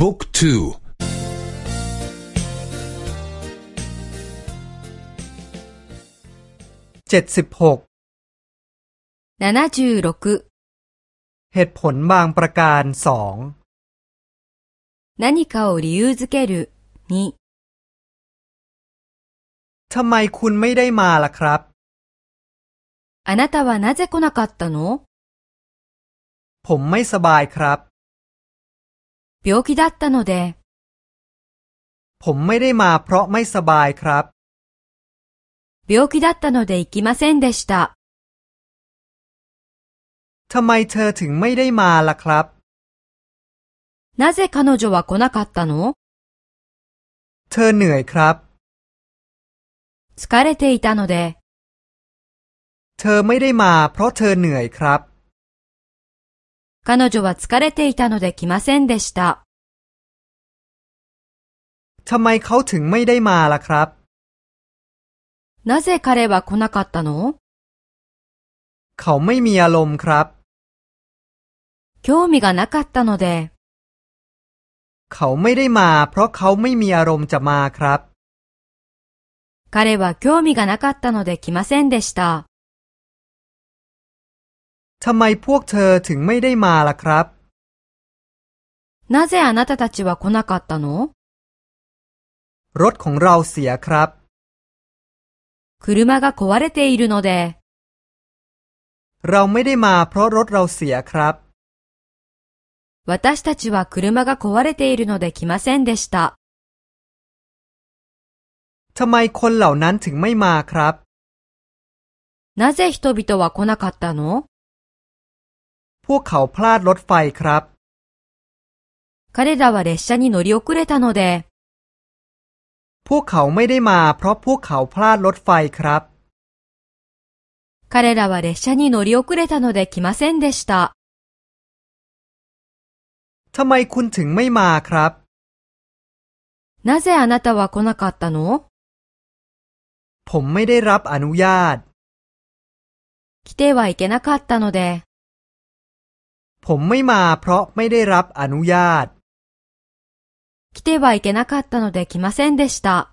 บุ๊กทูเจ็ดสิบหกเหตุผลบางประการสอง何かを理由づけるにทำไมคุณไม่ได้มาล่ะครับあなたはなぜ来なかったのผมไม่สบายครับ 病気だったので。ผมไม่ได้มาเพราะไม่สบายครับ 病気だったので行きませんでした。ทำไมเธอถึงไม่ได้มาล่ะครับ なぜ彼女は来なかったのเธอเหนื่อยครับ 疲れていたので。เธอไม่ได้มาเพราะเธอเหนื่อยครับ 彼女は疲れていたので来ませんでした。ทำไมเขาถึงไม่ได้มาล่ะครับなぜ彼は来なかったのเขาไม่มีอารมณ์ครับ興味がなかったのでเขาไม่ได้มาเพราะเขาไม่มีอารมณ์จะมาครับ彼は興味がなかったので来ませんでした。 ทำไมพวกเธอถึงไม่ได้มาล่ะครับなぜあなたたちは来なかったのรถของเราเสียครับ車が壊れているのでเราไม่ได้มาเพราะรถเราเสียครับ私たちは車が壊れているので来ませんでした。ทำไมคนเหล่านั้นถึงไม่มาครับなぜ人々は来なかったの พวกเขาพลาดรถไฟครับ彼らは列車に乗り遅れたのでพวกเขาไม่ได้มาเพราะพวกเขาพลาดรถไฟครับ彼らは列車に乗り遅れたので来ませんでした。ทำไมคุณถึงไม่มาครับなぜあなたは来なかったのผมไม่ได้รับอนุญาต来てはいけなかったので ผมไม่มาเพราะไม่ได้รับอนุญาต来てはいけなかったので来ませんでした。